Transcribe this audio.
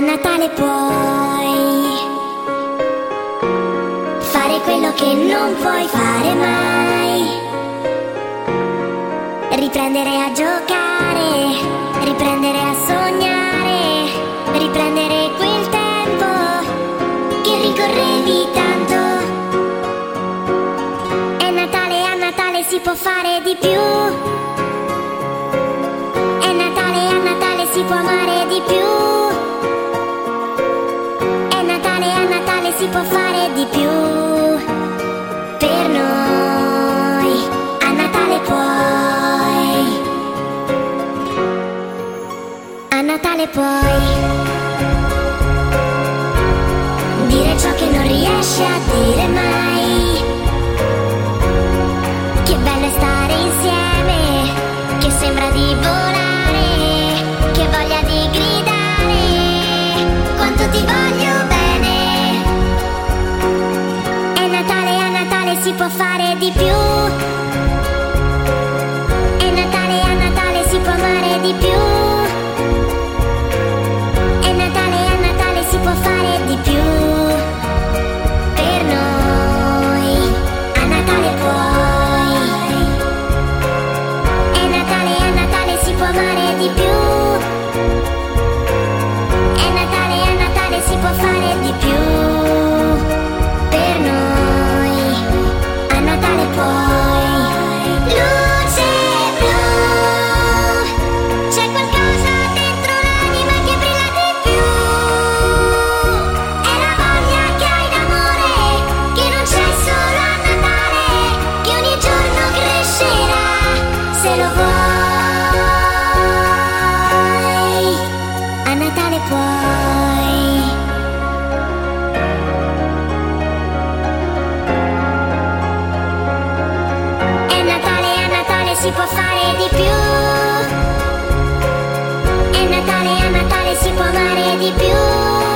Natale puoi fare quello che non puoi fare mai. Riprendere a giocare, riprendere a sognare, riprendere quel tempo che ricorrevi tanto. È Natale, a Natale si può fare di più. È Natale, a Natale si può amare di più. Puoi. Dire ciò che non riesci a dire mai. Che bello è stare insieme, che sembra di volare, che voglia di gridare, quanto ti voglio bene. È Natale, a Natale si può fare di più. Si può fare di più. È Natale, a Natale si può amare di più.